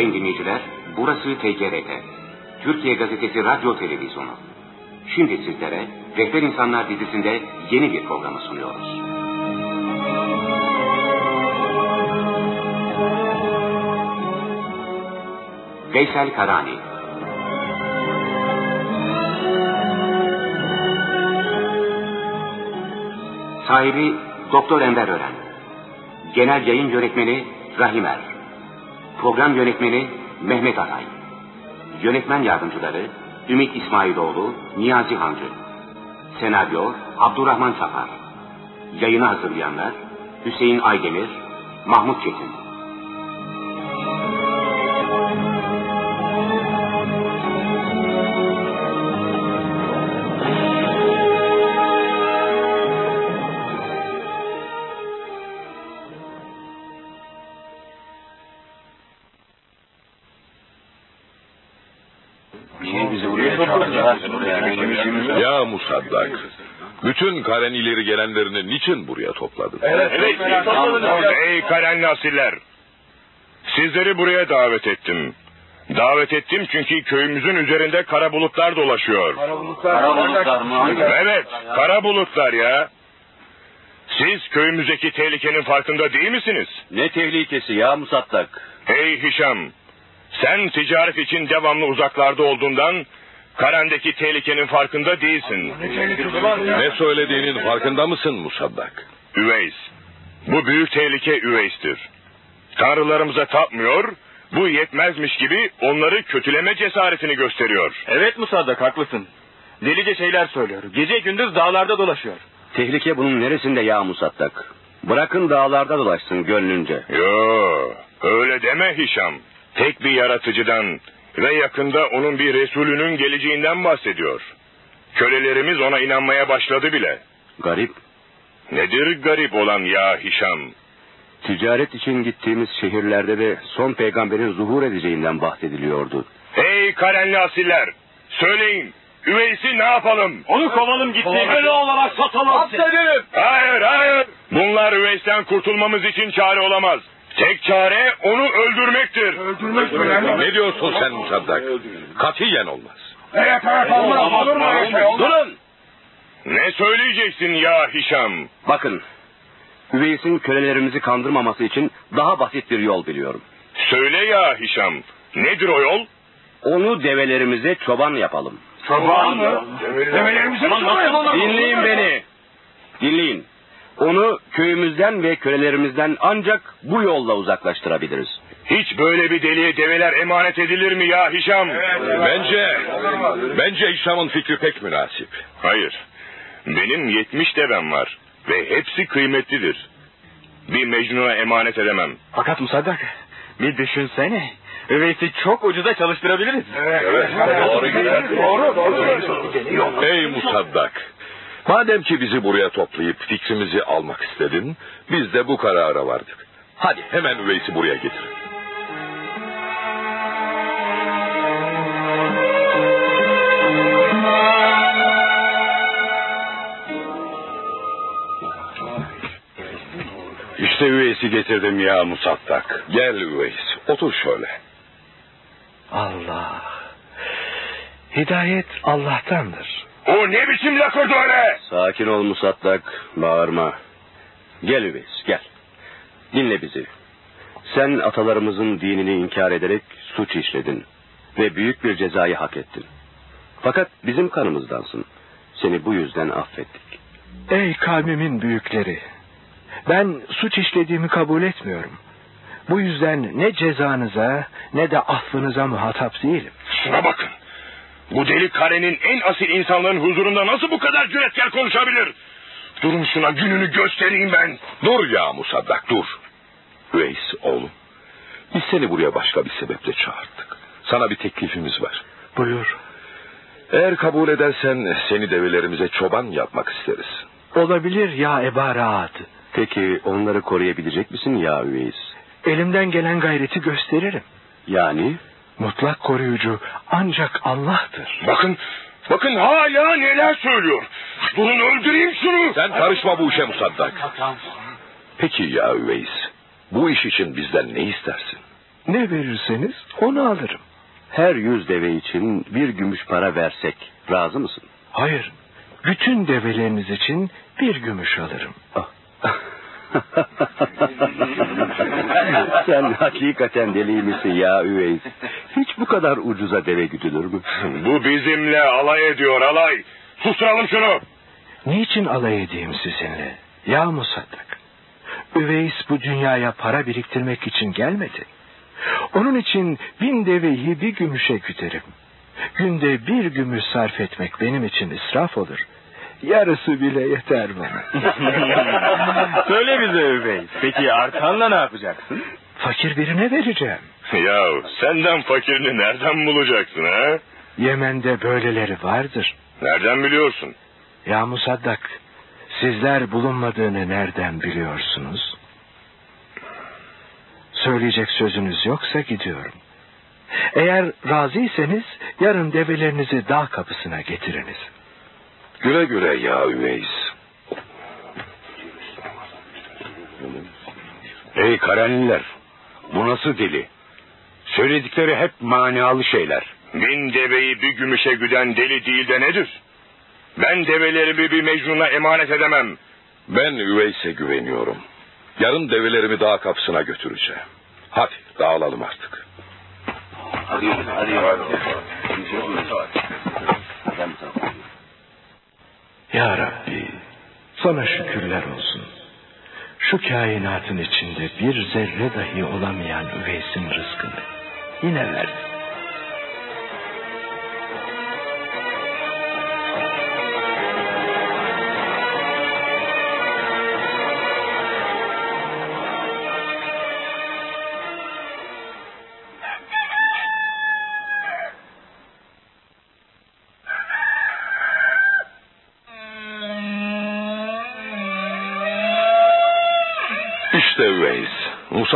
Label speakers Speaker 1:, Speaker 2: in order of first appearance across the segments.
Speaker 1: Sayın dinleyiciler, burası TGRT. Türkiye Gazetesi Radyo Televizyonu. Şimdi sizlere Rehber İnsanlar dizisinde yeni bir programı sunuyoruz. Veysel Karani Sahibi Doktor Enver Ören Genel Yayın Yönetmeni Rahim Er Program Yönetmeni Mehmet Aray Yönetmen Yardımcıları Ümit İsmailoğlu, Niyazi Hancı. Senaryo Abdurrahman Safar Yayını hazırlayanlar Hüseyin Aydemir, Mahmut Çetin
Speaker 2: Karen ileri gelenlerini niçin buraya topladın?
Speaker 3: Evet, Ey Karen Nasiller! Sizleri buraya davet ettim. Davet ettim çünkü köyümüzün üzerinde kara bulutlar dolaşıyor.
Speaker 4: Kara bulutlar mı?
Speaker 3: Evet, kara bulutlar ya. Siz köyümüzdeki tehlikenin farkında değil misiniz?
Speaker 4: Ne tehlikesi ya Musattak?
Speaker 3: Ey Hişam, sen ticaret için devamlı uzaklarda olduğundan Karen'deki tehlikenin farkında değilsin.
Speaker 2: Ne söylediğinin farkında mısın Musaddak?
Speaker 3: Üveys. Bu büyük tehlike Üveys'tir. Tanrılarımıza tapmıyor, bu yetmezmiş gibi onları kötüleme cesaretini gösteriyor.
Speaker 5: Evet Musaddak haklısın. Delice şeyler söylüyor. Gece gündüz dağlarda dolaşıyor.
Speaker 4: Tehlike bunun neresinde ya Musattak? Bırakın dağlarda dolaşsın gönlünce.
Speaker 3: Yo, öyle deme Hişam. Tek bir yaratıcıdan ve yakında onun bir Resulünün geleceğinden bahsediyor. Kölelerimiz ona inanmaya başladı bile.
Speaker 4: Garip.
Speaker 3: Nedir garip olan ya Hişam?
Speaker 4: Ticaret için gittiğimiz şehirlerde de son peygamberin zuhur edeceğinden bahsediliyordu.
Speaker 3: Hey Karenli asiller! Söyleyin, Üveys'i ne yapalım?
Speaker 5: Onu kovalım gitsin. Köle olarak satalım. Hapsedelim.
Speaker 3: Hayır, hayır! Bunlar Üveys'ten kurtulmamız için çare olamaz. Tek çare onu öldürmektir.
Speaker 2: Ne diyorsun sen Musaddak? Katiyen olmaz.
Speaker 4: Durun!
Speaker 3: Ne söyleyeceksin ya Hişam?
Speaker 4: Bakın. Üveys'in kölelerimizi kandırmaması için daha basit bir yol biliyorum.
Speaker 3: Söyle ya Hişam. Nedir o yol?
Speaker 4: Onu develerimize çoban yapalım.
Speaker 3: Çoban mı? Develerimizi mi
Speaker 4: Dinleyin beni. Dinleyin. Onu köyümüzden ve kölelerimizden ancak bu yolla uzaklaştırabiliriz.
Speaker 3: Hiç böyle bir deliye develer emanet edilir mi ya Hişam?
Speaker 2: Bence, bence Hişam'ın fikri pek münasip.
Speaker 3: Hayır. Benim yetmiş devem var. Ve hepsi kıymetlidir. Bir Mecnun'a emanet edemem.
Speaker 5: Fakat Musaddak bir düşünsene. Üveys'i çok ucuza çalıştırabiliriz.
Speaker 2: Ey Musaddak, madem ki bizi buraya toplayıp fikrimizi almak istedin, biz de bu karara vardık. Hadi hemen Üveys'i buraya getir.
Speaker 6: İşte üveysi getirdim ya Musattak.
Speaker 2: Gel Üveys, otur şöyle.
Speaker 7: Allah. Hidayet Allah'tandır.
Speaker 3: O ne biçim lakırdı öyle?
Speaker 4: Sakin ol Musattak, bağırma. Gel Üveys, gel. Dinle bizi. Sen atalarımızın dinini inkar ederek suç işledin. Ve büyük bir cezayı hak ettin. Fakat bizim kanımızdansın. Seni bu yüzden affettik.
Speaker 7: Ey kavmimin büyükleri. Ben suç işlediğimi kabul etmiyorum. Bu yüzden ne cezanıza ne de affınıza muhatap değilim.
Speaker 3: Şuna bakın. Bu deli karenin en asil insanların huzurunda nasıl bu kadar cüretkar konuşabilir? Durun şuna gününü göstereyim ben.
Speaker 2: Dur ya Musaddak, dur. Üveys oğlum, biz seni buraya başka bir sebeple çağırdık. Sana bir teklifimiz var.
Speaker 7: Buyur.
Speaker 2: Eğer kabul edersen seni develerimize çoban yapmak isteriz.
Speaker 7: Olabilir ya Eba Rahat.
Speaker 4: Peki onları koruyabilecek misin ya Üveys?
Speaker 7: Elimden gelen gayreti gösteririm.
Speaker 4: Yani?
Speaker 7: Mutlak koruyucu ancak Allah'tır.
Speaker 3: Bakın, bakın hala neler söylüyor. Durun öldüreyim şunu.
Speaker 2: Sen karışma bu işe Musaddak. Peki ya Üveys, bu iş için bizden ne istersin?
Speaker 7: Ne verirseniz onu alırım.
Speaker 4: Her yüz deve için bir gümüş para versek razı mısın?
Speaker 7: Hayır, bütün develeriniz için bir gümüş alırım.
Speaker 4: Ah. Sen hakikaten deli misin ya Üveys? Hiç bu kadar ucuza deve güdülür mü?
Speaker 3: Bu bizimle alay ediyor alay. Susturalım şunu.
Speaker 7: Niçin alay edeyim sizinle? Ya Musaddak. Üveys bu dünyaya para biriktirmek için gelmedi. Onun için bin deveyi bir gümüşe güderim. Günde bir gümüş sarf etmek benim için israf olur. Yarısı bile yeter bana.
Speaker 5: Söyle bize Üveys. Peki artanla ne yapacaksın?
Speaker 7: Fakir birine vereceğim.
Speaker 3: Ya senden fakirini nereden bulacaksın ha?
Speaker 7: Yemen'de böyleleri vardır.
Speaker 3: Nereden biliyorsun?
Speaker 7: Ya Musaddak, sizler bulunmadığını nereden biliyorsunuz? Söyleyecek sözünüz yoksa gidiyorum. Eğer razıysanız yarın develerinizi dağ kapısına getiriniz.
Speaker 2: Güle güle ya Üveys.
Speaker 6: Ey Karenliler, bu nasıl deli? Söyledikleri hep manalı şeyler.
Speaker 3: Bin deveyi bir gümüşe güden deli değil de nedir? Ben develerimi bir mecnuna emanet edemem.
Speaker 2: Ben Üveys'e güveniyorum. Yarın develerimi dağ kapısına götüreceğim. Hadi dağılalım artık.
Speaker 7: Ya Rabbi, sana şükürler olsun. Şu kainatın içinde bir zerre dahi olamayan üveysin rızkını yine verdin.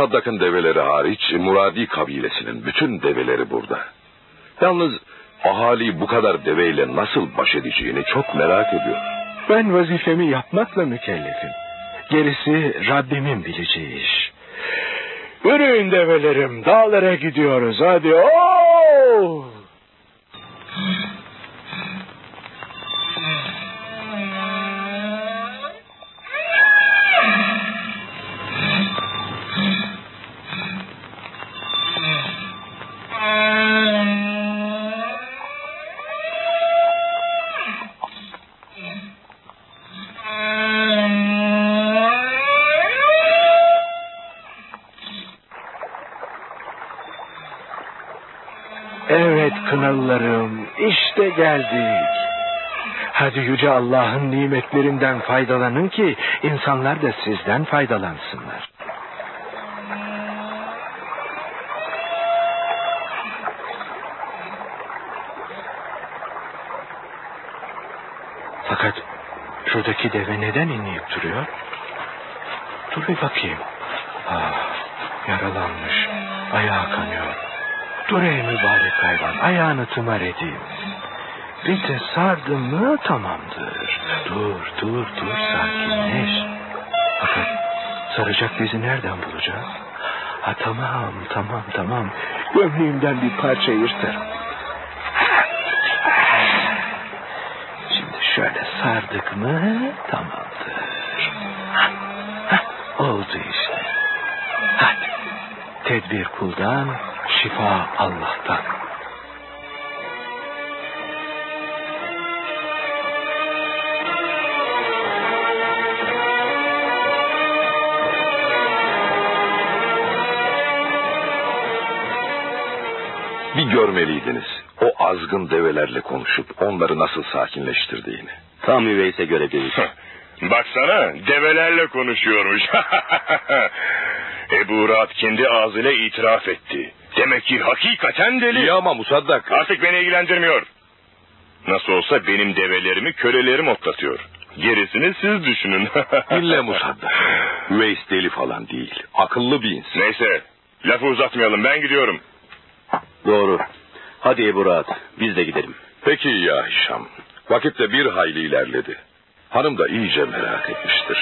Speaker 2: Musaddak'ın develeri hariç Muradi kabilesinin bütün develeri burada. Yalnız ahali bu kadar deveyle nasıl baş edeceğini çok merak ediyor.
Speaker 7: Ben vazifemi yapmakla mükellefim. Gerisi Rabbimin bileceği iş. Yürüyün develerim, dağlara gidiyoruz hadi. Oo! Geldik. Hadi Yüce Allah'ın nimetlerinden faydalanın ki insanlar da sizden faydalansınlar. Fakat şuradaki deve neden inleyip duruyor? Dur bir bakayım. Ah, yaralanmış, ayağı kanıyor. Dur ey mübarek hayvan, ayağını tımar edeyim. Bir de sardım mı tamamdır. Dur, dur, dur, sakinleş. Fakat saracak bizi nereden bulacağız? Ha tamam, tamam, tamam. Gömleğimden bir parça yırtarım. Şimdi şöyle sardık mı tamamdır. Hah, oldu işte. Hadi. Tedbir kuldan, şifa Allah'tan.
Speaker 2: Görmeliydiniz. O azgın develerle konuşup onları nasıl sakinleştirdiğini.
Speaker 4: Tam Üveys'e göre bir iş.
Speaker 3: Baksana develerle konuşuyormuş. Ebu Rahat kendi ağzıyla itiraf etti. Demek ki hakikaten deli.
Speaker 2: İyi ama Musaddak.
Speaker 3: Artık beni ilgilendirmiyor. Nasıl olsa benim develerimi kölelerim otlatıyor. Gerisini siz düşünün.
Speaker 2: Dinle Musaddak. Üveys deli falan değil. Akıllı bir insan.
Speaker 3: Neyse lafı uzatmayalım ben gidiyorum.
Speaker 4: Doğru. Hadi Ebu Rahat biz de gidelim.
Speaker 2: Peki ya Hişam. Vakit de bir hayli ilerledi. Hanım da iyice merak etmiştir.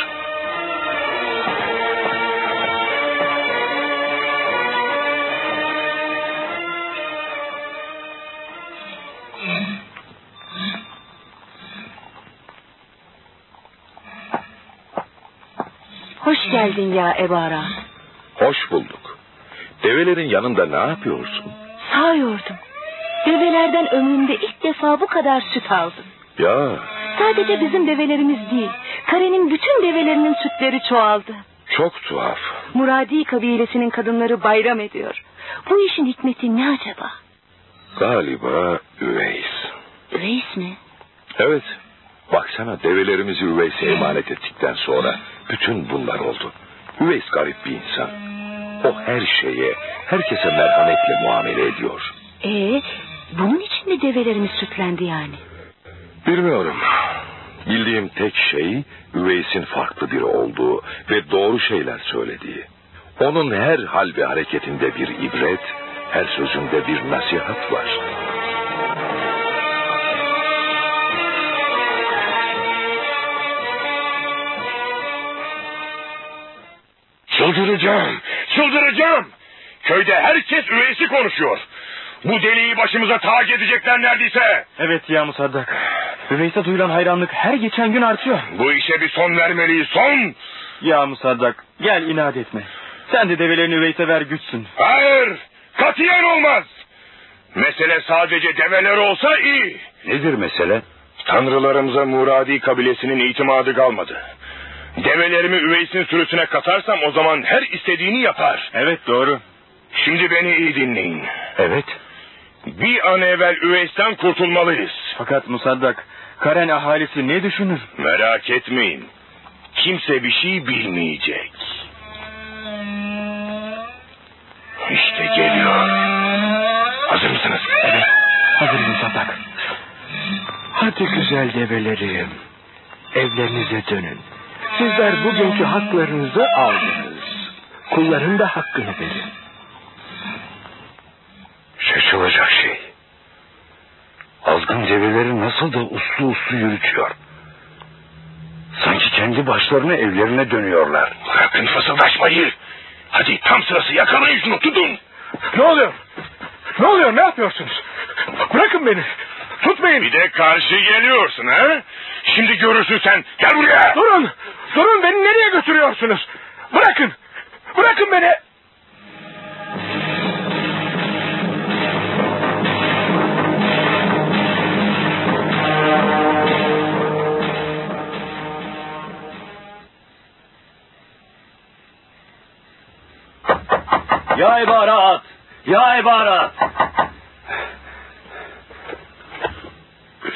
Speaker 8: Hoş geldin ya Ebara.
Speaker 2: Hoş bulduk. Develerin yanında ne yapıyorsun?
Speaker 8: Sağıyordum. Develerden ömrümde ilk defa bu kadar süt aldım.
Speaker 2: Ya
Speaker 8: Sadece bizim develerimiz değil, karenin bütün develerinin sütleri çoğaldı.
Speaker 2: çok tuhaf.
Speaker 8: Muradi kabilesinin kadınları bayram ediyor. Bu işin hikmeti ne acaba?
Speaker 2: Galiba Üveys.
Speaker 8: Reis mi?
Speaker 2: Evet. Baksana develerimizi Üveys'e emanet ettikten sonra bütün bunlar oldu. Üveys garip bir insan. O her şeye, herkese merhametle muamele ediyor.
Speaker 8: Ee, bunun için mi develerimiz sütlendi yani?
Speaker 2: Bilmiyorum. Bildiğim tek şey Üveys'in farklı biri olduğu ve doğru şeyler söylediği. Onun her hal ve hareketinde bir ibret, her sözünde bir nasihat var.
Speaker 3: Çıldıracağım, çıldıracağım. Köyde herkes üveysi konuşuyor. Bu deliği başımıza tac edecekler neredeyse.
Speaker 5: Evet ya Musaddak. Üveys'e duyulan hayranlık her geçen gün artıyor.
Speaker 3: Bu işe bir son vermeliyiz, son.
Speaker 5: Ya Musaddak gel inat etme. Sen de develerini Üveys'e ver güçsün.
Speaker 3: Hayır, katiyen olmaz. Mesele sadece develer olsa iyi.
Speaker 6: Nedir mesele?
Speaker 3: Tanrılarımıza Muradi kabilesinin itimadı kalmadı. Develerimi üveysin sürüsüne katarsam o zaman her istediğini yapar.
Speaker 5: Evet doğru.
Speaker 3: Şimdi beni iyi dinleyin.
Speaker 6: Evet.
Speaker 3: Bir an evvel üveysten kurtulmalıyız.
Speaker 5: Fakat Musaddak Karen ahalisi ne düşünür?
Speaker 3: Merak etmeyin. Kimse bir şey bilmeyecek. İşte geliyor. Hazır mısınız? Evet.
Speaker 5: Hazırım Musaddak.
Speaker 7: Hadi güzel develerim. Evlerinize dönün. Sizler bugünkü haklarınızı aldınız. Kulların da hakkını verin.
Speaker 6: Şaşılacak şey. Azgın develeri nasıl da uslu uslu yürütüyor. Sanki kendi başlarına evlerine dönüyorlar.
Speaker 3: Bırakın fısıldaşmayı. Hadi tam sırası yakalayın şunu tutun.
Speaker 7: Ne oluyor? Ne oluyor? Ne yapıyorsunuz? Bırakın beni. Tutmayın.
Speaker 3: Bir de karşı geliyorsun ha? Şimdi görürsün sen. Gel buraya.
Speaker 7: Durun. Durun beni nereye götürüyorsunuz? Bırakın. Bırakın beni.
Speaker 4: Ya ibarat! Ya ibarat!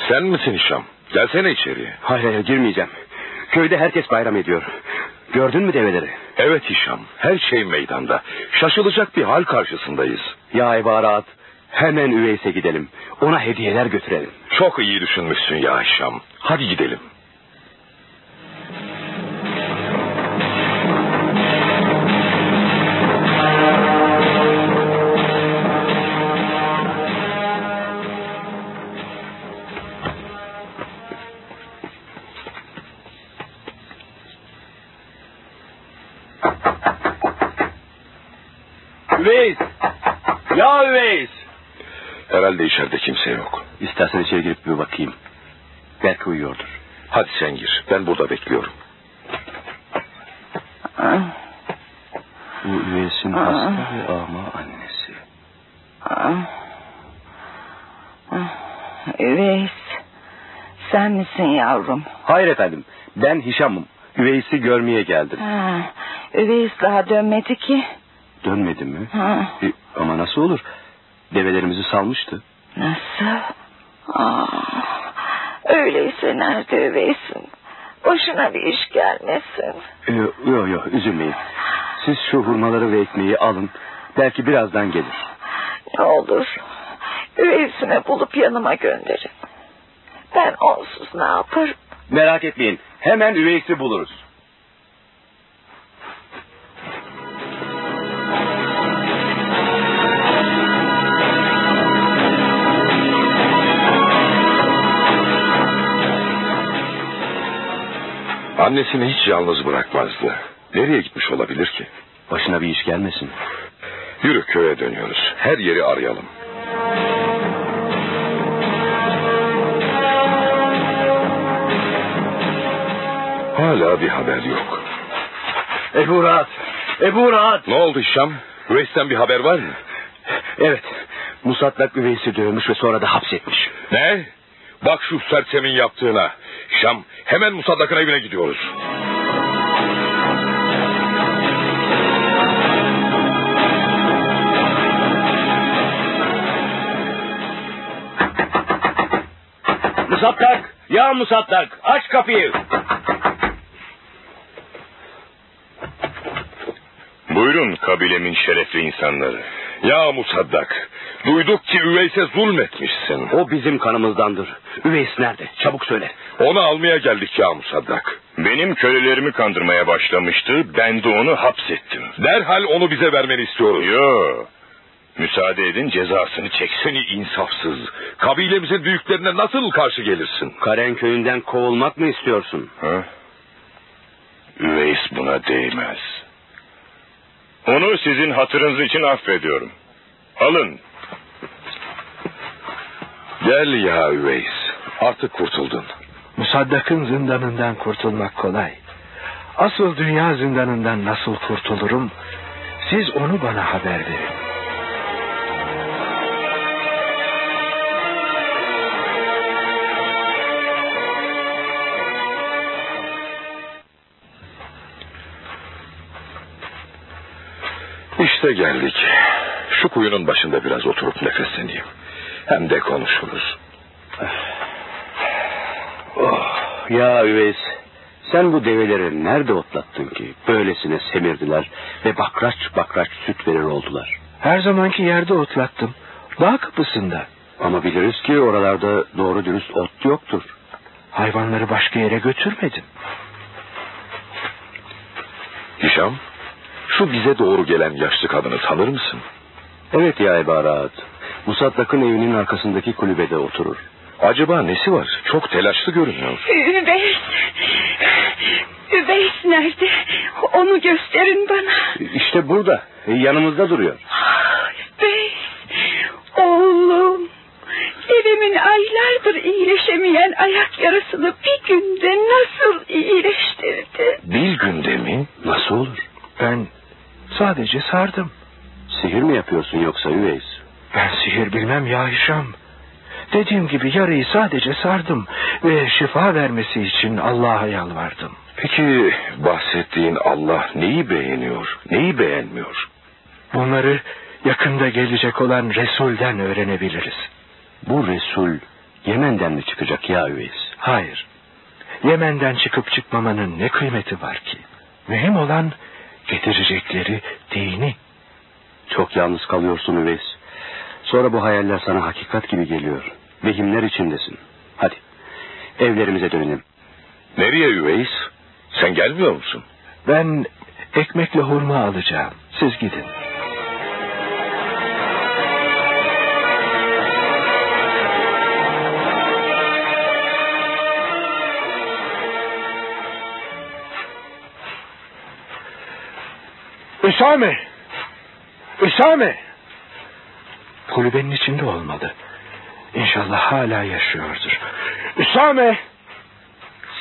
Speaker 2: Sen misin Hişam? Gelsene içeriye.
Speaker 4: Hayır hayır girmeyeceğim. Köyde herkes bayram ediyor. Gördün mü develeri?
Speaker 2: Evet Hişam, her şey meydanda. Şaşılacak bir hal karşısındayız.
Speaker 4: Ya ibarat! Hemen Üveys'e gidelim. Ona hediyeler götürelim.
Speaker 2: Çok iyi düşünmüşsün ya Hişam. Hadi gidelim. Herhalde içeride kimse yok.
Speaker 4: İstersen içeri girip bir bakayım. Belki uyuyordur.
Speaker 2: Hadi sen gir. Ben burada bekliyorum.
Speaker 4: Bu Üveys'in hasta ve ama annesi.
Speaker 9: Üveys, sen misin yavrum?
Speaker 4: Hayır efendim. Ben Hişam'ım. Üveys'i görmeye geldim.
Speaker 9: Ha, Üveys daha dönmedi ki.
Speaker 4: Dönmedi mi?
Speaker 9: Ha,
Speaker 4: E, ama nasıl olur? Develerimizi salmıştı.
Speaker 9: nasıl? Aa, öyleyse nerede Üveys'in? Başına bir iş gelmesin.
Speaker 4: Yok yok yo, üzülmeyin. Siz şu hurmaları ve ekmeği alın. Belki birazdan gelir.
Speaker 9: Ne olur Üveys'imi bulup yanıma gönderin. Ben onsuz ne yaparım?
Speaker 4: Merak etmeyin. Hemen Üveys'i buluruz.
Speaker 2: Annesini hiç yalnız bırakmazdı. Nereye gitmiş olabilir ki?
Speaker 4: Başına bir iş gelmesin.
Speaker 2: Yürü köye dönüyoruz. Her yeri arayalım. Hala bir haber yok.
Speaker 10: Ebu Rahat. Ebu Rahat.
Speaker 2: Ne oldu Şam? Üveys'ten bir haber var mı?
Speaker 4: Evet. Musaddak Üveys'i dövmüş ve sonra da hapsetmiş.
Speaker 2: Ne? Bak şu sersemin yaptığına. Şam hemen Musaddak'ın evine gidiyoruz.
Speaker 4: Musaddak! Ya Musaddak! Aç kapıyı!
Speaker 3: Buyurun kabilemin şerefli insanları.
Speaker 2: Ya Musaddak, duyduk ki Üveys'e zulmetmişsin.
Speaker 4: O bizim kanımızdandır. Üveys nerede? Çabuk söyle.
Speaker 2: Onu almaya geldik ya Musaddak.
Speaker 3: Benim kölelerimi kandırmaya başlamıştı. Ben de onu hapsettim.
Speaker 2: Derhal onu bize vermeni istiyoruz.
Speaker 3: Yo. Müsaade edin cezasını çeksin.
Speaker 2: Seni insafsız. Kabilemizin büyüklerine nasıl karşı gelirsin?
Speaker 4: Karen köyünden kovulmak mı istiyorsun?
Speaker 3: Ha? Üveys buna değmez. Onu sizin hatırınız için affediyorum. Alın.
Speaker 2: Gel ya Üveys. Artık kurtuldun.
Speaker 7: Musaddak'ın zindanından kurtulmak kolay. Asıl dünya zindanından nasıl kurtulurum? Siz onu bana haber verin.
Speaker 2: İşte geldik. Şu kuyunun başında biraz oturup nefesleneyim. Hem de konuşuruz.
Speaker 4: Oh, ya Üveys. Sen bu develeri nerede otlattın ki? Böylesine semirdiler ve bakraç bakraç süt verir oldular.
Speaker 7: Her zamanki yerde otlattım. Dağ kapısında.
Speaker 4: Ama biliriz ki oralarda doğru dürüst ot yoktur.
Speaker 7: Hayvanları başka yere götürmedim.
Speaker 2: Hişam, şu bize doğru gelen yaşlı kadını tanır mısın?
Speaker 4: Evet ya Ebarat. Musaddak'ın evinin arkasındaki kulübede oturur.
Speaker 2: Acaba nesi var? Çok telaşlı görünüyor.
Speaker 11: Üveys. Üveys nerede? Onu gösterin bana.
Speaker 4: İşte burada. Yanımızda duruyor.
Speaker 11: Üveys. Oğlum. Dedemin aylardır iyileşemeyen ayak yarasını bir günde nasıl iyileştirdi?
Speaker 2: Bir günde mi?
Speaker 4: Nasıl olur?
Speaker 7: Ben sadece sardım.
Speaker 4: Sihir mi yapıyorsun yoksa Üveys?
Speaker 7: Ben sihir bilmem ya Hişam. Dediğim gibi yarayı sadece sardım ve şifa vermesi için Allah'a yalvardım.
Speaker 2: Peki bahsettiğin Allah neyi beğeniyor, neyi beğenmiyor?
Speaker 7: Bunları yakında gelecek olan Resul'den öğrenebiliriz.
Speaker 4: Bu Resul Yemen'den mi çıkacak ya Üveys?
Speaker 7: Hayır. Yemen'den çıkıp çıkmamanın ne kıymeti var ki? Mühim olan getirecekleri dini.
Speaker 4: Çok yalnız kalıyorsun Üveys. Sonra bu hayaller sana hakikat gibi geliyor. Vehimler içindesin. Hadi evlerimize dönelim.
Speaker 2: Nereye Üveys? Sen gelmiyor musun?
Speaker 7: Ben ekmekle hurma alacağım. Siz gidin. Üsame! Üsame! Kulübenin içinde olmalı. İnşallah hala yaşıyordur. Üsame!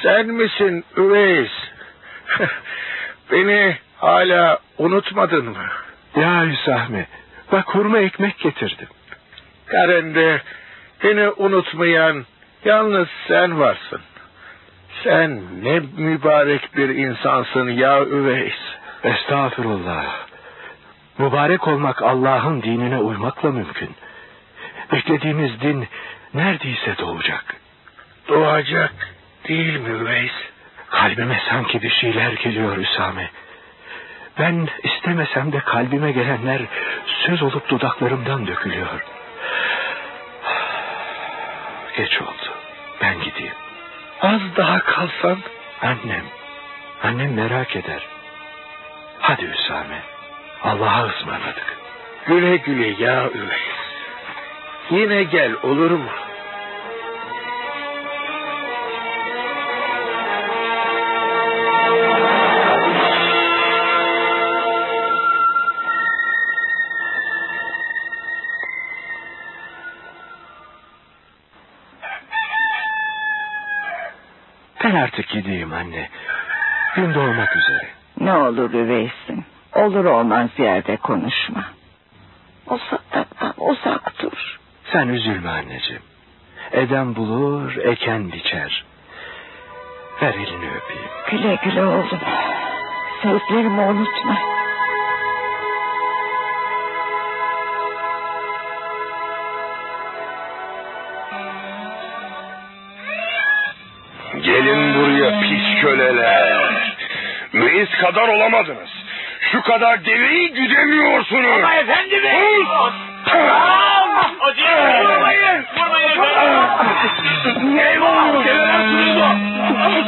Speaker 10: Sen misin Üveys? Beni hala unutmadın mı?
Speaker 7: Ya Hüsame, bak hurma ekmek getirdim.
Speaker 10: Karende beni unutmayan yalnız sen varsın. Sen ne mübarek bir insansın ya Üveys.
Speaker 7: Estağfurullah. Mübarek olmak Allah'ın dinine uymakla mümkün. Beklediğimiz din neredeyse doğacak.
Speaker 10: Doğacak değil mi Üveys?
Speaker 7: Kalbime sanki bir şeyler geliyor Üsame. Ben istemesem de kalbime gelenler söz olup dudaklarımdan dökülüyor. Geç oldu. Ben gideyim.
Speaker 10: Az daha kalsan
Speaker 7: Annem. Annem merak eder. Hadi Üsame. Allah'a ısmarladık.
Speaker 10: güle güle ya Üveys. Yine gel olur mu?
Speaker 7: Ben artık gideyim anne. Gün doğmak üzere.
Speaker 9: Ne olur üveysin. Olur olmaz yerde konuşma. O sataktan uzak dur.
Speaker 7: Sen üzülme anneciğim. Eden bulur, eken biçer. Ver elini öpeyim.
Speaker 9: Güle güle oğlum. Sözlerimi unutma.
Speaker 3: Gelin buraya pis köleler. Reis kadar olamadınız. Kadar deveyi güdemiyorsunuz. Ama
Speaker 5: efendi bey.
Speaker 3: Vurmayın. Eyvah. Develer sürüyor.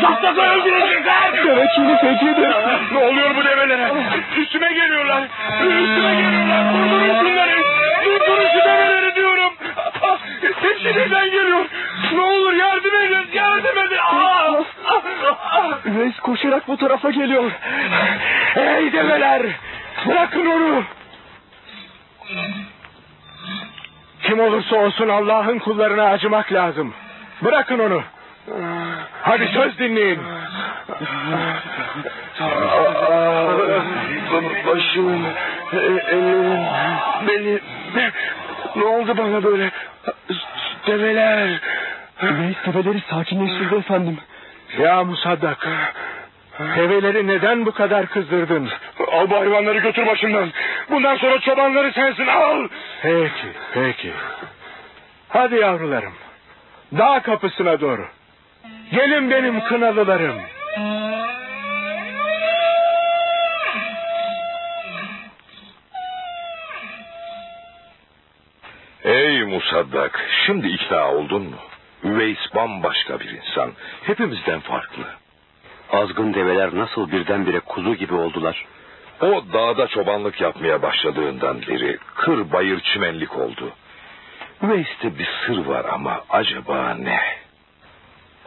Speaker 3: Sahtası öldürecekler.
Speaker 5: Devekini fecidir.
Speaker 3: Ne oluyor bu develere? Üstüme geliyorlar. Üstüme geliyorlar. Durdurun şunları. Durdurun şu develeri diyorum. Hepsi birden geliyor. Ne olur yardım edin. Yardım edin.
Speaker 5: Üveys koşarak bu tarafa geliyor. Ey develer! Bırakın onu! Kim olursa olsun Allah'ın kullarına acımak lazım. Bırakın onu. Hadi söz dinleyin.
Speaker 3: Başım, ellerim, benim. Ne oldu bana böyle? Develer.
Speaker 5: Üveys develeri sakinleştirdi efendim.
Speaker 7: Ya Musaddak. Develeri neden bu kadar kızdırdın?
Speaker 3: Al bu hayvanları götür başımdan. Bundan sonra çobanları sensin al.
Speaker 7: Peki, peki. Hadi yavrularım. Dağ kapısına doğru. Gelin benim kınalılarım.
Speaker 2: Ey Musaddak, şimdi ikna oldun mu? Üveys bambaşka bir insan. Hepimizden farklı.
Speaker 4: Azgın develer nasıl birdenbire kuzu gibi oldular?
Speaker 2: O dağda çobanlık yapmaya başladığından beri kır bayır çimenlik oldu. Üveys'te bir sır var ama acaba ne?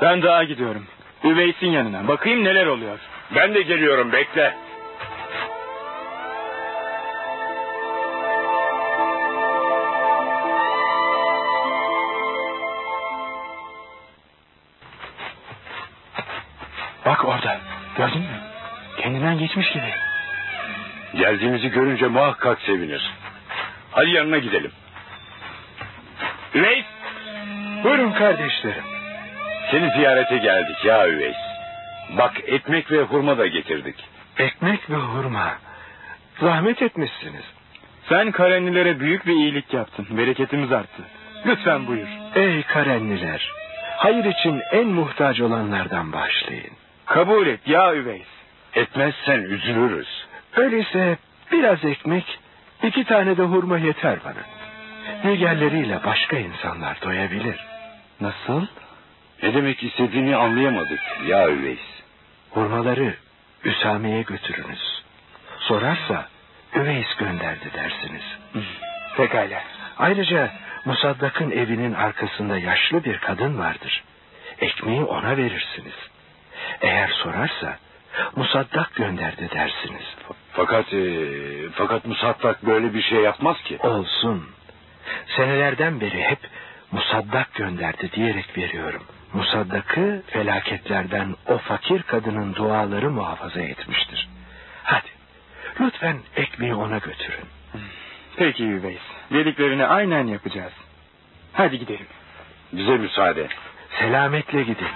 Speaker 5: Ben dağa gidiyorum. Üveys'in yanına. Bakayım neler oluyor.
Speaker 3: Ben de geliyorum bekle.
Speaker 5: Kendinden geçmiş gibi.
Speaker 6: Geldiğimizi görünce muhakkak sevinir. Hadi yanına gidelim.
Speaker 5: Üveys!
Speaker 7: Buyurun kardeşlerim.
Speaker 6: Seni ziyarete geldik ya Üveys. Bak ekmek ve hurma da getirdik.
Speaker 7: Ekmek ve hurma. Zahmet etmişsiniz.
Speaker 5: Sen Karenlilere büyük bir iyilik yaptın. Bereketimiz arttı. Lütfen buyur.
Speaker 7: Ey Karenliler. Hayır için en muhtaç olanlardan başlayın.
Speaker 5: Kabul et ya Üveys.
Speaker 6: Etmezsen üzülürüz.
Speaker 7: Öyleyse biraz ekmek, iki tane de hurma yeter bana. Nigerleriyle başka insanlar doyabilir.
Speaker 5: Nasıl?
Speaker 6: Ne demek istediğini anlayamadık ya Üveys.
Speaker 7: Hurmaları Üsame'ye götürünüz. Sorarsa Üveys gönderdi dersiniz.
Speaker 5: Pekala.
Speaker 7: Ayrıca Musaddak'ın evinin arkasında yaşlı bir kadın vardır. Ekmeği ona verirsiniz. Eğer sorarsa Musaddak gönderdi dersiniz.
Speaker 6: Fakat e, fakat Musaddak böyle bir şey yapmaz ki.
Speaker 7: Olsun. Senelerden beri hep Musaddak gönderdi diyerek veriyorum. Musaddak'ı felaketlerden o fakir kadının duaları muhafaza etmiştir. Hadi lütfen ekmeği ona götürün.
Speaker 5: Peki Üveys. Dediklerini aynen yapacağız. Hadi gidelim.
Speaker 6: Bize müsaade.
Speaker 7: Selametle gidin.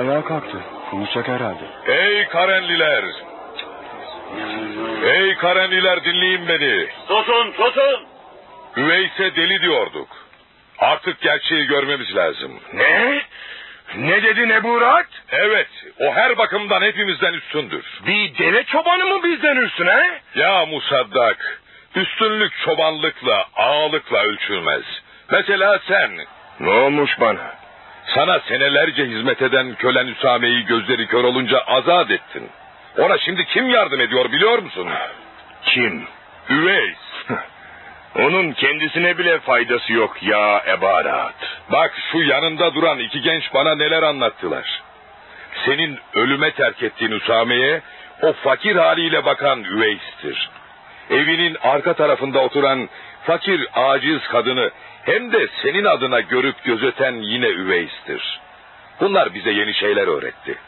Speaker 5: Ayağa kalktı. Konuşacak herhalde.
Speaker 2: Ey Karenliler! Ey Karenliler dinleyin beni.
Speaker 3: Tutun tutun.
Speaker 2: Üveys'e deli diyorduk. Artık gerçeği görmemiz lazım.
Speaker 3: Ne? Ne dedi Neburat?
Speaker 2: Evet, o her bakımdan hepimizden üstündür.
Speaker 3: Bir deve çobanı mı bizden üstüne?
Speaker 2: Ya Musaddak, üstünlük çobanlıkla, ağalıkla ölçülmez. Mesela sen,
Speaker 3: Ne olmuş bana?
Speaker 2: Sana senelerce hizmet eden kölen Üsame'yi gözleri kör olunca azat ettin. Ona şimdi kim yardım ediyor biliyor musun?
Speaker 3: Kim? Üveys. Onun kendisine bile faydası yok ya Ebarat.
Speaker 2: Bak şu yanında duran iki genç bana neler anlattılar. Senin ölüme terk ettiğin Usame'ye o fakir haliyle bakan Üveys'tir. Evinin arka tarafında oturan fakir aciz kadını hem de senin adına görüp gözeten yine Üveys'tir. Bunlar bize yeni şeyler öğretti.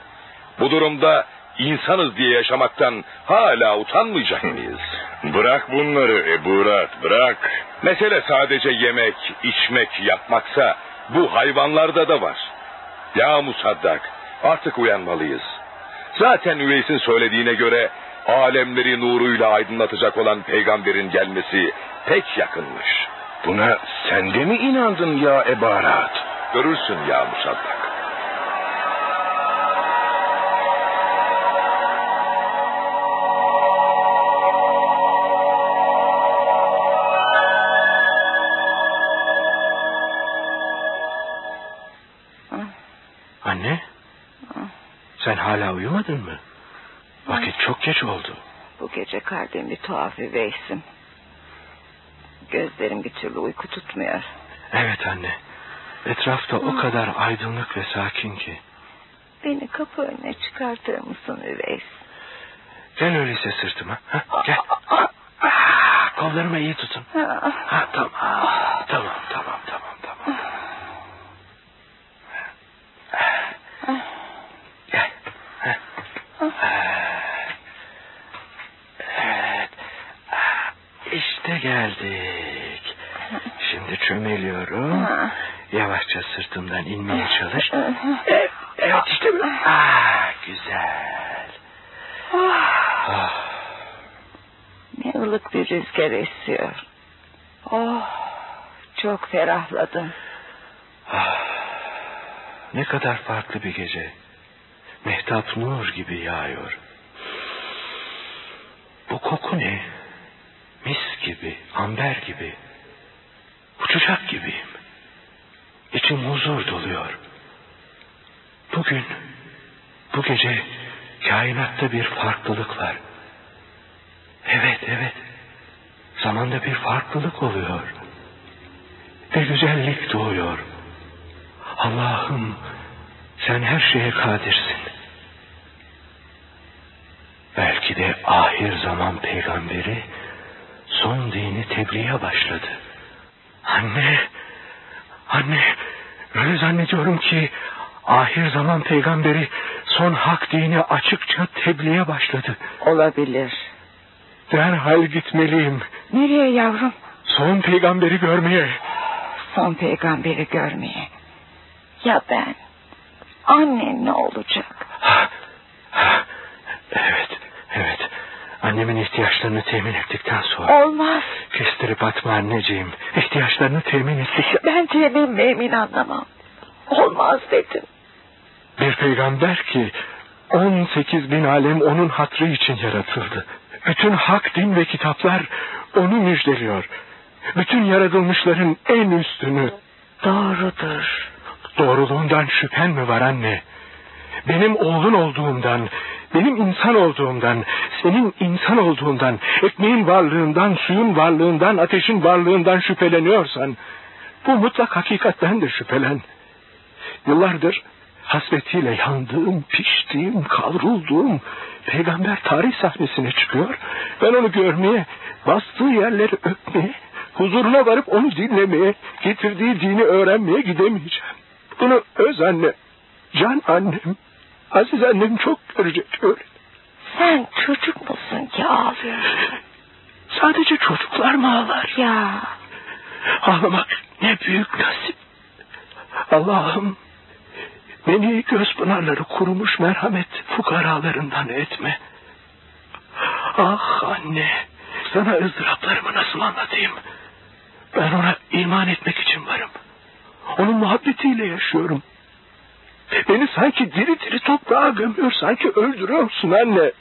Speaker 2: Bu durumda insanız diye yaşamaktan hala utanmayacak mıyız?
Speaker 3: Bırak bunları Eburat bırak.
Speaker 2: Mesele sadece yemek, içmek, yapmaksa bu hayvanlarda da var. Ya Musaddak artık uyanmalıyız. Zaten Üveys'in söylediğine göre alemleri nuruyla aydınlatacak olan peygamberin gelmesi pek yakınmış.
Speaker 6: Buna sen de mi inandın ya Ebarat?
Speaker 2: Görürsün ya Musaddak.
Speaker 7: Anne? Sen hala uyumadın mı? Vakit çok geç oldu.
Speaker 9: Bu gece kalbim bir tuhaf üveysim. Gözlerim bir türlü uyku tutmuyor.
Speaker 7: Evet anne. Etrafta o kadar aydınlık ve sakin ki.
Speaker 9: Beni kapı önüne çıkartır mısın üveys?
Speaker 7: Gel öyleyse sırtıma. Ha, gel. Ah, kollarımı iyi tutun. Ha, tamam. Tamam, tamam, tamam, tamam. Gel. Evet. İşte geldik. Şimdi çömeliyorum. Yavaşça sırtımdan inmeye çalış. Evet, evet işte bu. Ah, güzel. Ah.
Speaker 9: Ne ılık bir rüzgar esiyor. Oh, çok ferahladım.
Speaker 7: Ah, ne kadar farklı bir gece. Mehtap nur gibi yağıyor. Bu koku ne? Mis gibi, amber gibi. Uçacak gibiyim. İçim huzur doluyor. Bugün, bu gece kainatta bir farklılık var. Evet, evet. Zamanda bir farklılık oluyor. Ve güzellik doğuyor. Allah'ım sen her şeye kadirsin. Belki de ahir zaman peygamberi son dini tebliğe başladı. Anne, anne öyle zannediyorum ki ahir zaman peygamberi son hak dini açıkça tebliğe başladı.
Speaker 9: Olabilir.
Speaker 7: Derhal gitmeliyim.
Speaker 9: Nereye yavrum?
Speaker 7: Son peygamberi görmeye.
Speaker 9: Son peygamberi görmeye. Ya ben? Annen ne olacak?
Speaker 7: Evet, evet. Annemin ihtiyaçlarını temin ettikten sonra.
Speaker 9: Olmaz.
Speaker 7: Kestirip atma anneciğim. İhtiyaçlarını temin ettik.
Speaker 9: Ben temin memin anlamam. Olmaz dedim.
Speaker 7: Bir peygamber ki 18 bin alem onun hatrı için yaratıldı. Bütün hak, din ve kitaplar onu müjdeliyor. Bütün yaratılmışların en üstünü.
Speaker 9: Doğrudur.
Speaker 7: Doğruluğundan şüphen mi var anne? Benim oğlun olduğumdan, benim insan olduğumdan, senin insan olduğundan, ekmeğin varlığından, suyun varlığından, ateşin varlığından şüpheleniyorsan, bu mutlak hakikatten de şüphelen. Yıllardır hasretiyle yandığım, piştiğim, kavrulduğum peygamber tarih sahnesine çıkıyor. Ben onu görmeye, bastığı yerleri öpmeye, huzuruna varıp onu dinlemeye, getirdiği dini öğrenmeye gidemeyeceğim. Bunu öz anne, can annem, aziz annem çok görecek öyle.
Speaker 9: Sen çocuk musun ki ağlıyorsun?
Speaker 7: Sadece çocuklar mı ağlar?
Speaker 9: Ya.
Speaker 7: Ağlamak ne büyük nasip. Allah'ım beni göz pınarları kurumuş merhamet fukaralarından etme. Ah anne sana ızdıraplarımı nasıl anlatayım? Ben ona iman etmek için varım. Onun muhabbetiyle yaşıyorum. Beni sanki diri diri toprağa gömüyor, sanki öldürüyorsun anne.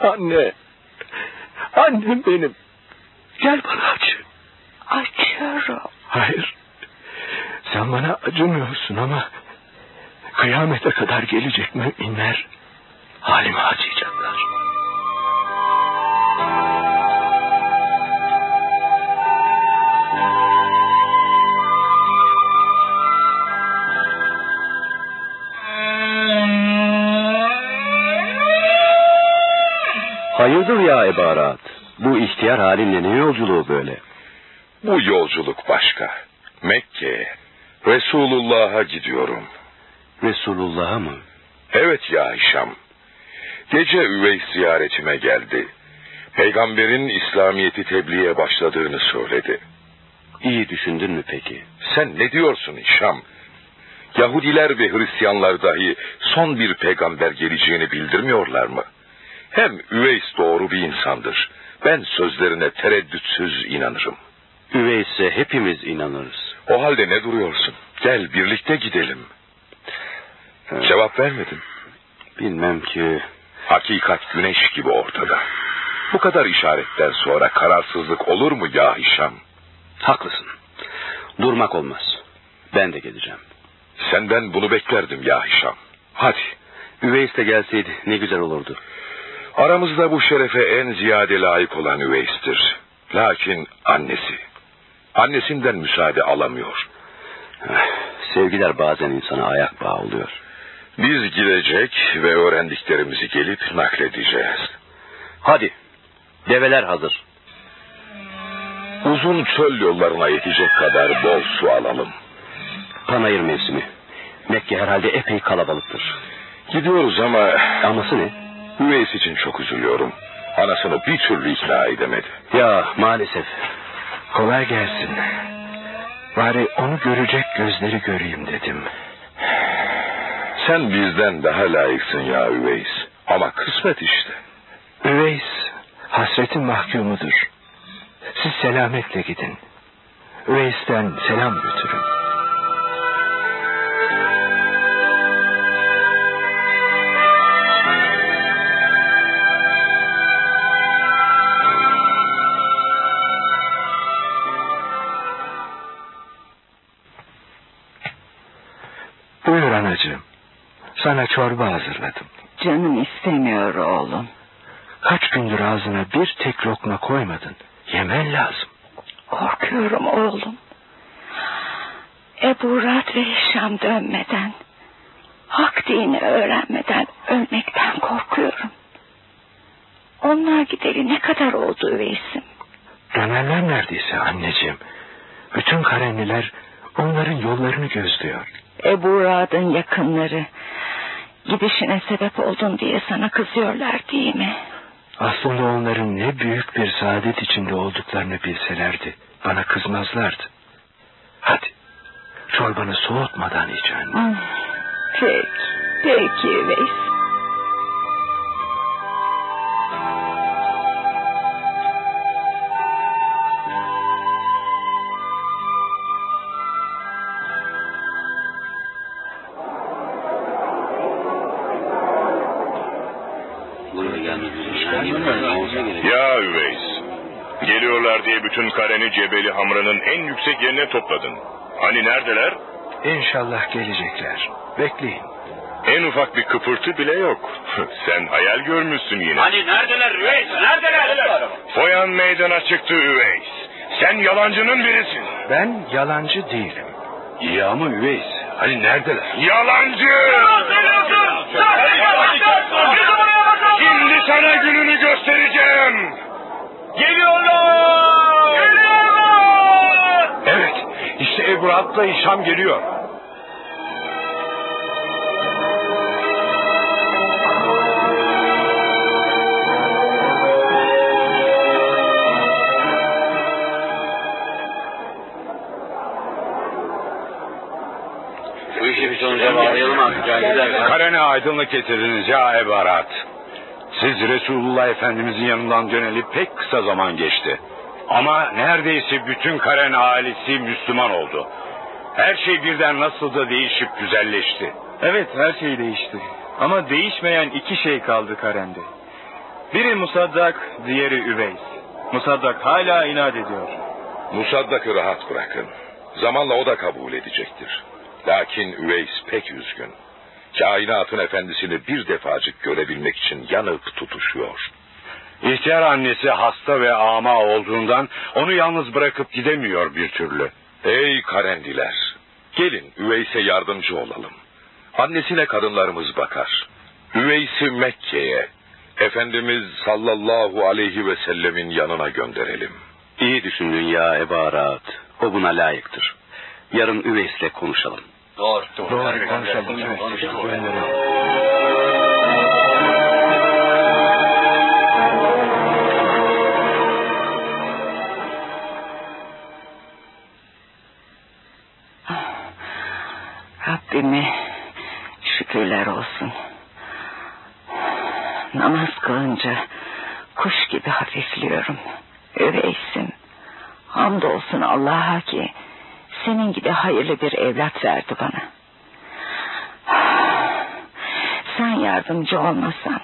Speaker 7: Anne. Annem benim. Gel bana acı.
Speaker 9: Açıyorum.
Speaker 7: Hayır. Sen bana acımıyorsun ama kıyamete kadar gelecek müminler halime acıyacaklar.
Speaker 4: Hayırdır ya Ebarat? Bu ihtiyar halinle ne yolculuğu böyle?
Speaker 2: Bu yolculuk başka. Mekke'ye, Resulullah'a gidiyorum.
Speaker 4: Resulullah'a mı?
Speaker 2: Evet ya Hişam. Gece üvey ziyaretime geldi. Peygamberin İslamiyet'i tebliğe başladığını söyledi.
Speaker 4: İyi düşündün mü peki?
Speaker 2: Sen ne diyorsun Hişam? Yahudiler ve Hristiyanlar dahi son bir peygamber geleceğini bildirmiyorlar mı? Hem Üveys doğru bir insandır. Ben sözlerine tereddütsüz inanırım.
Speaker 4: Üveys'e hepimiz inanırız.
Speaker 2: O halde ne duruyorsun? Gel birlikte gidelim. Cevap vermedin.
Speaker 4: Bilmem ki.
Speaker 2: Hakikat güneş gibi ortada. Bu kadar işaretten sonra kararsızlık olur mu ya Hişam?
Speaker 4: Haklısın. Durmak olmaz. Ben de geleceğim.
Speaker 2: Senden bunu beklerdim ya Hişam. Hadi.
Speaker 4: Üveys de gelseydi ne güzel olurdu.
Speaker 2: Aramızda bu şerefe en ziyade layık olan Üveys'tir. Lakin annesi. Annesinden müsaade alamıyor.
Speaker 4: Sevgiler bazen insana ayak bağı oluyor.
Speaker 2: Biz gidecek ve öğrendiklerimizi gelip nakledeceğiz.
Speaker 4: Hadi. Develer hazır.
Speaker 2: Uzun çöl yollarına yetecek kadar bol su alalım.
Speaker 4: Panayır mevsimi. Mekke herhalde epey kalabalıktır.
Speaker 2: Gidiyoruz ama...
Speaker 4: Aması ne?
Speaker 2: Üveys için çok üzülüyorum. Anasını bir türlü ikna edemedi.
Speaker 4: Ya maalesef.
Speaker 7: Kolay gelsin. Bari onu görecek gözleri göreyim dedim.
Speaker 2: Sen bizden daha layıksın ya Üveys. Ama kısmet işte.
Speaker 7: Üveys hasretin mahkumudur. Siz selametle gidin. Üveys'ten selam götürün. Sana çorba hazırladım.
Speaker 9: Canım istemiyor oğlum.
Speaker 7: Kaç gündür ağzına bir tek lokma koymadın. Yemen lazım.
Speaker 9: Korkuyorum oğlum. Ebu Rad ve Hişam dönmeden, hak dini öğrenmeden ölmekten korkuyorum. Onlar gideri ne kadar oldu üveysim?
Speaker 7: Dönerler neredeyse anneciğim. Bütün Karenliler onların yollarını gözlüyor.
Speaker 9: Ebu Rad'ın yakınları gidişine sebep oldun diye sana kızıyorlar değil mi?
Speaker 7: Aslında onların ne büyük bir saadet içinde olduklarını bilselerdi bana kızmazlardı. Hadi çorbanı soğutmadan iç anne.
Speaker 9: Hmm, Peki, peki Üveys.
Speaker 3: Kareni Cebeli Hamra'nın en yüksek yerine topladın. Hani neredeler?
Speaker 7: İnşallah gelecekler. Bekleyin.
Speaker 3: En ufak bir kıpırtı bile yok. Sen hayal görmüşsün yine.
Speaker 12: Hani neredeler Üveys? Neredeler?
Speaker 3: Foyan meydana çıktı Üveys. Sen yalancının birisin.
Speaker 7: Ben yalancı değilim.
Speaker 6: İyi ama Üveys. Hani neredeler?
Speaker 3: Yalancı! Şimdi sana gününü göstereceğim.
Speaker 12: Geliyorlar! Geliyorlar!
Speaker 6: Evet. Rahat'la Hişam geliyor.
Speaker 12: Bu işi bir sonuca bağlayalım artık.
Speaker 6: Karene aydınlık getirdiniz ya Ebarat. Siz Resulullah Efendimizin yanından döneli pek kısa zaman geçti. Ama neredeyse bütün Karen ailesi Müslüman oldu. Her şey birden nasıl da değişip güzelleşti.
Speaker 13: Evet her şey değişti. Ama değişmeyen iki şey kaldı Karen'de. Biri Musaddak, diğeri Üveys. Musaddak hala inat ediyor.
Speaker 2: Musaddak'ı rahat bırakın. Zamanla o da kabul edecektir. Lakin Üveys pek üzgün. Kainatın efendisini bir defacık görebilmek için yanıp tutuşuyor.
Speaker 6: İhtiyar annesi hasta ve ama olduğundan onu yalnız bırakıp gidemiyor bir türlü.
Speaker 2: Ey Karendiler! Gelin Üveys'e yardımcı olalım. Annesine kadınlarımız bakar. Üveys'i Mekke'ye, Efendimiz sallallahu aleyhi ve sellemin yanına gönderelim.
Speaker 4: İyi düşündün ya Ebu Araat. O buna layıktır. Yarın Üveys'le konuşalım.
Speaker 12: Doğru.
Speaker 7: Doğru konuşalım. Evet, gönderelim.
Speaker 9: Rabbime şükürler olsun. Namaz kılınca kuş gibi hafifliyorum. Öveysim. Hamdolsun Allah'a ki senin gibi hayırlı bir evlat verdi bana. Sen yardımcı olmasan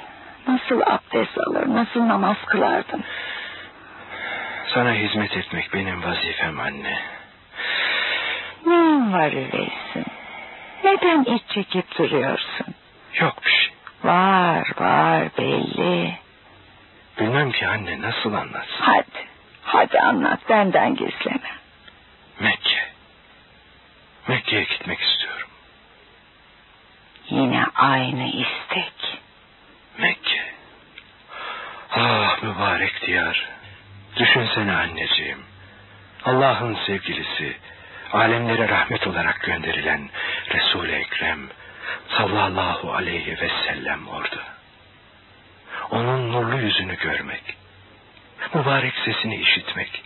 Speaker 9: nasıl abdest alır, nasıl namaz kılardım?
Speaker 7: Sana hizmet etmek benim vazifem anne.
Speaker 9: Neyin var öyleysin? Neden iç çekip duruyorsun?
Speaker 7: Yok bir şey.
Speaker 9: Var var belli.
Speaker 7: Bilmem ki anne nasıl anlatsın.
Speaker 9: Hadi, hadi anlat benden gizleme.
Speaker 7: Mekke. Mekke'ye gitmek istiyorum.
Speaker 9: Yine aynı istek.
Speaker 7: Mekke. Ah mübarek diyar. Düşünsene anneciğim. Allah'ın sevgilisi, alemlere rahmet olarak gönderilen Resul-i Ekrem sallallahu aleyhi ve sellem orada. Onun nurlu yüzünü görmek, mübarek sesini işitmek,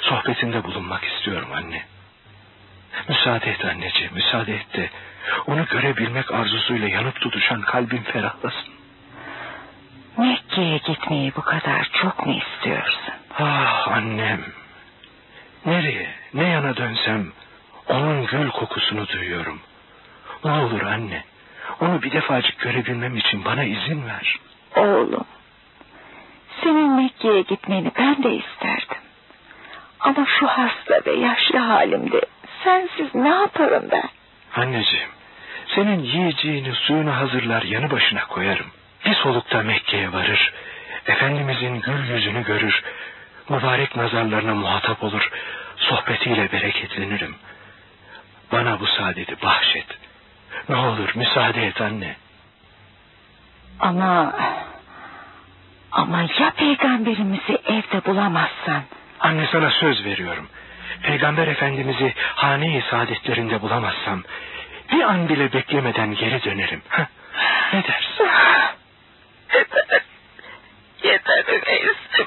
Speaker 7: sohbetinde bulunmak istiyorum anne. Müsaade et anneciğim, müsaade et de onu görebilmek arzusuyla yanıp tutuşan kalbim ferahlasın.
Speaker 9: Mekke'ye gitmeyi bu kadar çok mu istiyorsun?
Speaker 7: Ah annem. Nereye, ne yana dönsem onun gül kokusunu duyuyorum. Ne olur anne, onu bir defacık görebilmem için bana izin ver.
Speaker 9: Oğlum, senin Mekke'ye gitmeni ben de isterdim. Ama şu hasta ve yaşlı halimde sensiz ne yaparım ben?
Speaker 7: Anneciğim, senin yiyeceğini suyunu hazırlar yanı başına koyarım. Bir solukta Mekke'ye varır, Efendimizin gül yüzünü görür, mübarek nazarlarına muhatap olur, sohbetiyle bereketlenirim. Bana bu saadeti bahşet. Ne olur müsaade et anne.
Speaker 9: Ama... Ama ya peygamberimizi evde bulamazsan?
Speaker 7: Anne sana söz veriyorum. Peygamber Efendimiz'i hane-i saadetlerinde bulamazsam... ...bir an bile beklemeden geri dönerim. Heh, ne dersin?
Speaker 9: Yeter. Yeter Üveys'im.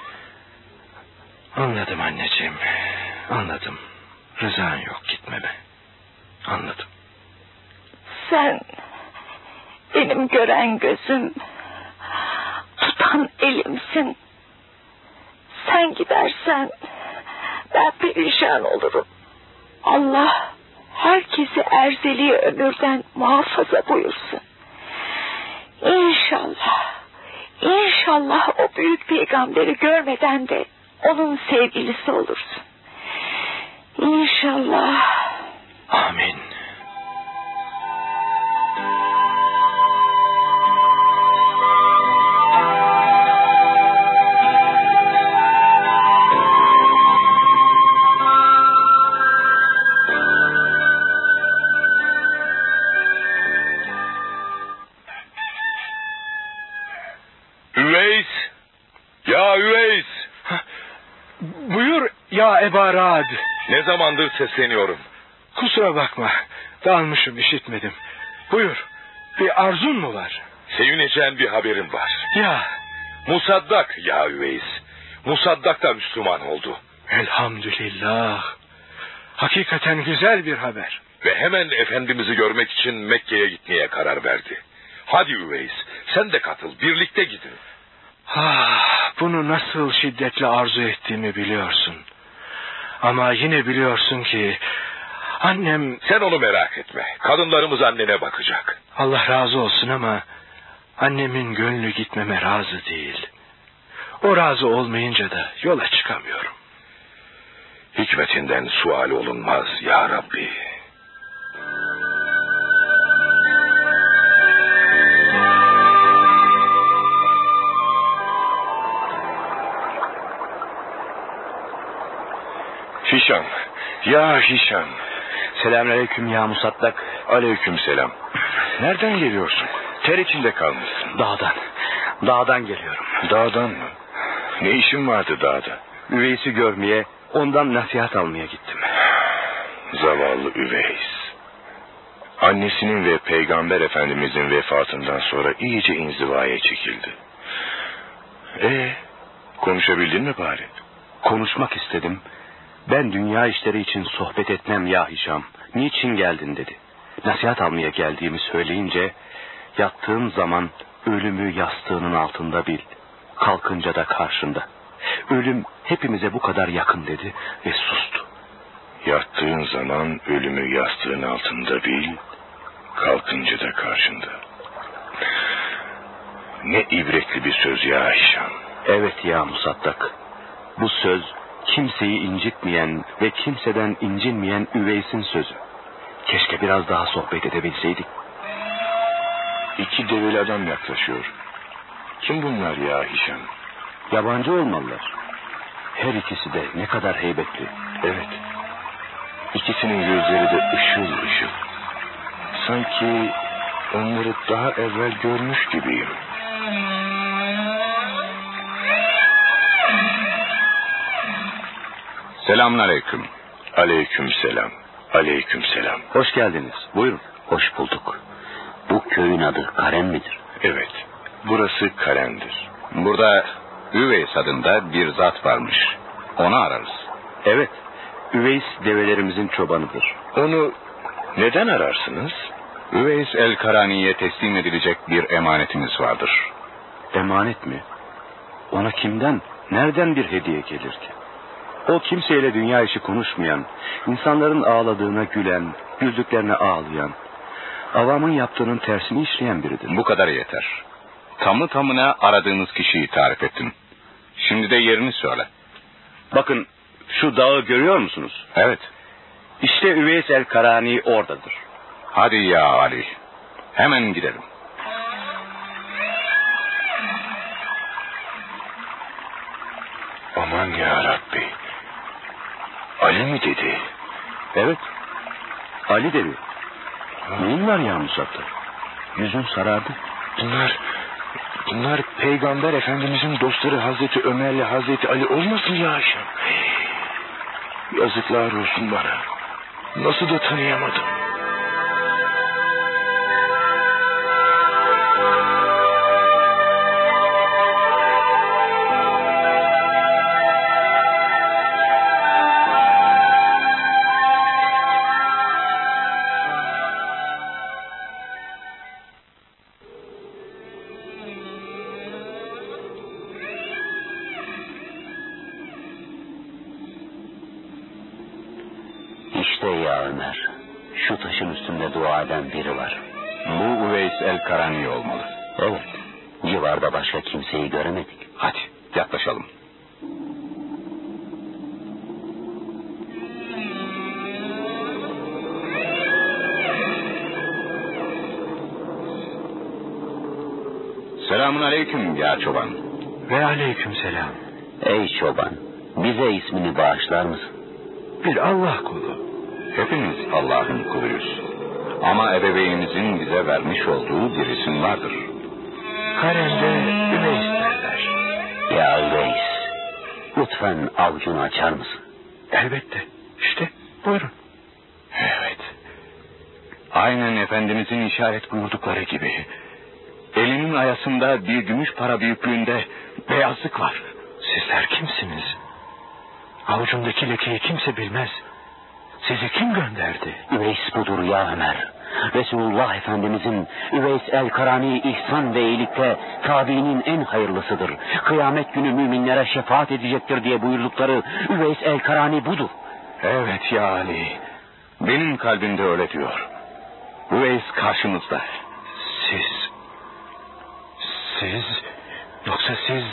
Speaker 7: Anladım anneciğim. Anladım. Rızan yok gitmeme. Anladım.
Speaker 9: Sen benim gören gözüm, tutan elimsin. Sen gidersen ben perişan olurum. Allah herkesi erzeli ömürden muhafaza buyursun. İnşallah, inşallah o büyük peygamberi görmeden de onun sevgilisi olursun. İnşallah.
Speaker 7: Amin.
Speaker 2: Ya
Speaker 5: Eba Raad.
Speaker 2: Ne zamandır sesleniyorum.
Speaker 5: Kusura bakma. Dalmışım işitmedim. Buyur. Bir arzun mu var?
Speaker 2: Sevineceğin bir haberim var.
Speaker 5: Ya
Speaker 2: Musaddak ya Üveys. Musaddak da Müslüman oldu.
Speaker 5: elhamdülillah. Hakikaten güzel bir haber.
Speaker 2: Ve hemen Efendimiz'i görmek için Mekke'ye gitmeye karar verdi. Hadi Üveys sen de katıl birlikte gidin.
Speaker 5: Ah, bunu nasıl şiddetle arzu ettiğimi biliyorsun. Ama yine biliyorsun ki annem
Speaker 2: Sen onu merak etme. Kadınlarımız annene bakacak.
Speaker 5: Allah razı olsun ama annemin gönlü gitmeme razı değil. O razı olmayınca da yola çıkamıyorum.
Speaker 2: Hikmetinden sual olunmaz ya Rabbi. Hişam. Ya Hişam.
Speaker 4: Selamünaleyküm ya Musaddak.
Speaker 2: Aleyküm selam. Nereden geliyorsun? Ter içinde kalmışsın.
Speaker 5: Dağdan,
Speaker 4: Dağdan geliyorum.
Speaker 14: Dağdan mı? Ne işin vardı dağda?
Speaker 4: Üveys'i görmeye, ondan nasihat almaya gittim.
Speaker 14: Zavallı Üveys. Annesinin ve Peygamber Efendimizin vefatından sonra iyice inzivaya çekildi. E konuşabildin mi bari?
Speaker 4: Konuşmak istedim. Ben dünya işleri için sohbet etmem ya Hişam. Niçin geldin dedi. Nasihat almaya geldiğimi söyleyince yattığım zaman ölümü yastığının altında bil. Kalkınca da karşında. Ölüm hepimize bu kadar yakın dedi ve sustu.
Speaker 14: Yattığın zaman ölümü yastığın altında bil, kalkınca da karşında. Ne ibretli bir söz ya Hişam.
Speaker 4: Evet ya Musaddak. Bu söz kimseyi incitmeyen ve kimseden incinmeyen Üveys'in sözü. Keşke biraz daha sohbet edebilseydik.
Speaker 14: İki develi adam yaklaşıyor. Kim bunlar ya Hişam?
Speaker 4: Yabancı olmalılar. Her ikisi de ne kadar heybetli.
Speaker 14: Evet. İkisinin gözleri de ışıl ışıl. Sanki onları daha evvel görmüş gibiyim.
Speaker 6: Selamun aleyküm.
Speaker 14: Aleyküm selam. Aleyküm selam.
Speaker 4: Hoş geldiniz. Buyurun.
Speaker 15: Hoş bulduk. Bu köyün adı Karen midir?
Speaker 14: Evet. Burası Karen'dir.
Speaker 6: Burada Üveys adında bir zat varmış. Onu ararız.
Speaker 4: Evet. Üveys develerimizin çobanıdır.
Speaker 14: Onu neden ararsınız?
Speaker 6: Üveys el Karani'ye teslim edilecek bir emanetimiz vardır.
Speaker 4: Emanet mi? Ona kimden, nereden bir hediye gelir ki? O kimseyle dünya işi konuşmayan, insanların ağladığına gülen, güldüklerine ağlayan, avamın yaptığının tersini işleyen biridir.
Speaker 6: Bu kadar yeter. Tamı tamına aradığınız kişiyi tarif ettim. Şimdi de yerini söyle.
Speaker 4: Bakın şu dağı görüyor musunuz?
Speaker 6: Evet.
Speaker 4: İşte Üveys el Karani oradadır.
Speaker 6: Hadi ya Ali. Hemen gidelim.
Speaker 14: Aman ya Rabbi. Ali mi dedi?
Speaker 4: Evet. Ali dedi. Neyin var ya Musab'da? Yüzün sarardı.
Speaker 14: Bunlar, bunlar Peygamber Efendimizin dostları Hazreti Ömer'le Hazreti Ali olmasın ya Ayşem? Yazıklar olsun bana. Nasıl da tanıyamadım.
Speaker 6: Ebeveynimizin bize vermiş olduğu bir isim vardır.
Speaker 7: Karen'de Üveys derler.
Speaker 15: Ya Üveys, lütfen avucunu açar mısın?
Speaker 7: Elbette. İşte buyurun.
Speaker 6: Evet. Aynen Efendimizin işaret buyurdukları gibi. Elinin ayasında bir gümüş para büyüklüğünde beyazlık var.
Speaker 7: Sizler kimsiniz? Avucumdaki lekeyi kimse bilmez. Sizi kim gönderdi?
Speaker 15: Üveys budur ya Ömer. Resulullah Efendimizin Üveys el-Karani ihsan ve iyilikte tabiinin en hayırlısıdır. Kıyamet günü müminlere şefaat edecektir diye buyurdukları Üveys el-Karani budur.
Speaker 6: Evet ya Ali. Benim kalbimde öyle diyor. Üveys karşımızda.
Speaker 7: Siz... Siz... Yoksa siz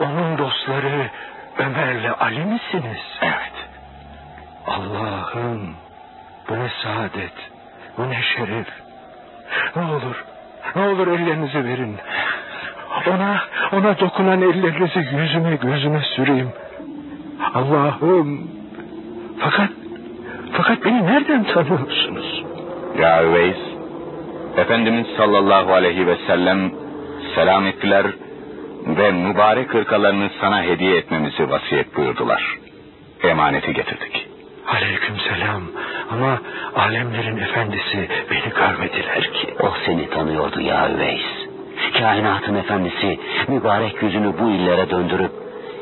Speaker 7: onun dostları Ömer'le Ali misiniz?
Speaker 6: Evet.
Speaker 7: Allah'ım bu ne saadet, bu ne şeref. Ne olur, ne olur ellerinizi verin. Ona, ona dokunan ellerinizi yüzüme gözüme süreyim. Allah'ım. Fakat, fakat beni nereden tanıyorsunuz?
Speaker 6: Ya Üveys, Efendimiz sallallahu aleyhi ve sellem selam ettiler ve mübarek hırkalarını sana hediye etmemizi vasiyet buyurdular. Emaneti getirdik.
Speaker 7: Aleyküm selam. Ama alemlerin efendisi beni görmediler ki.
Speaker 15: O seni tanıyordu ya Üveys. Kainatın efendisi mübarek yüzünü bu illere döndürüp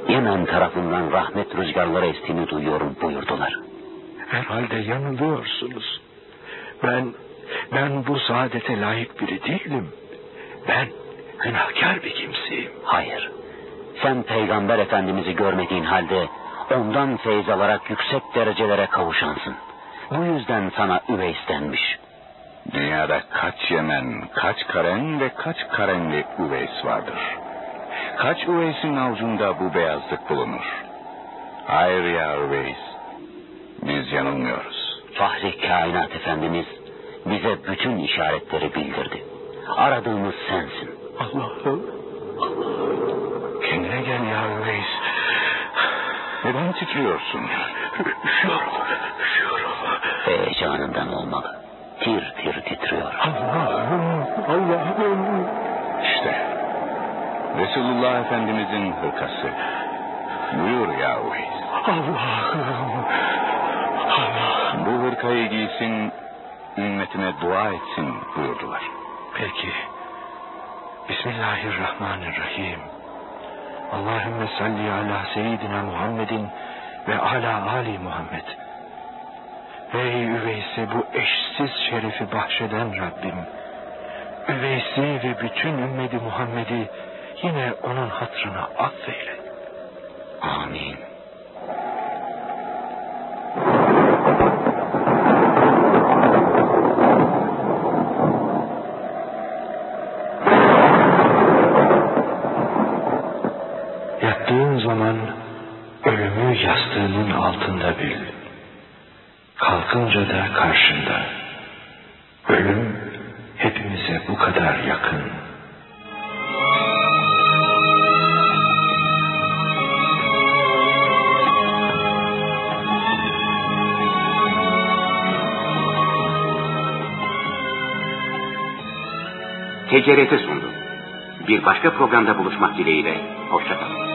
Speaker 15: Yemen tarafından rahmet rüzgarları estiğini duyuyorum buyurdular.
Speaker 7: Herhalde yanılıyorsunuz. Ben, ben bu saadete layık biri değilim. Ben günahkar bir kimseyim.
Speaker 15: Hayır. Sen peygamber efendimizi görmediğin halde ondan feyz alarak yüksek derecelere kavuşansın. Bu yüzden sana Üveys denmiş.
Speaker 6: Dünyada kaç Yemen, kaç Karen ve kaç Karenli Üveys vardır. Kaç Üveys'in avucunda bu beyazlık bulunur. Hayır ya Üveys, biz yanılmıyoruz.
Speaker 15: Fahri kainat efendimiz bize bütün işaretleri bildirdi. Aradığımız sensin.
Speaker 7: Allah'ım. Kendine gel ya Üveys.
Speaker 6: Neden titriyorsun?
Speaker 7: Üşüyorum, üşüyorum.
Speaker 15: Heyecanından olmalı. Tir tir titriyor.
Speaker 7: Allah'ım, Allah'ım.
Speaker 6: İşte Resulullah Efendimizin hırkası. Buyur ya Uveys.
Speaker 7: Allah'ım. Allah'ım.
Speaker 6: Bu hırkayı giysin, ümmetine dua etsin buyurdular.
Speaker 7: Peki. Bismillahirrahmanirrahim. Allahümme salli ala seyyidina Muhammedin ve ala Ali Muhammed. Ey Üveys'e bu eşsiz şerefi bahşeden Rabbim. Üveys'i ve bütün ümmeti Muhammed'i yine onun hatrına affeyle.
Speaker 15: Amin.
Speaker 7: Yattığın zaman ölümü altında bil. Kalkınca da karşında. Ölüm hepimize bu kadar yakın.
Speaker 1: TCRT sundu. Bir başka programda buluşmak dileğiyle. Hoşçakalın.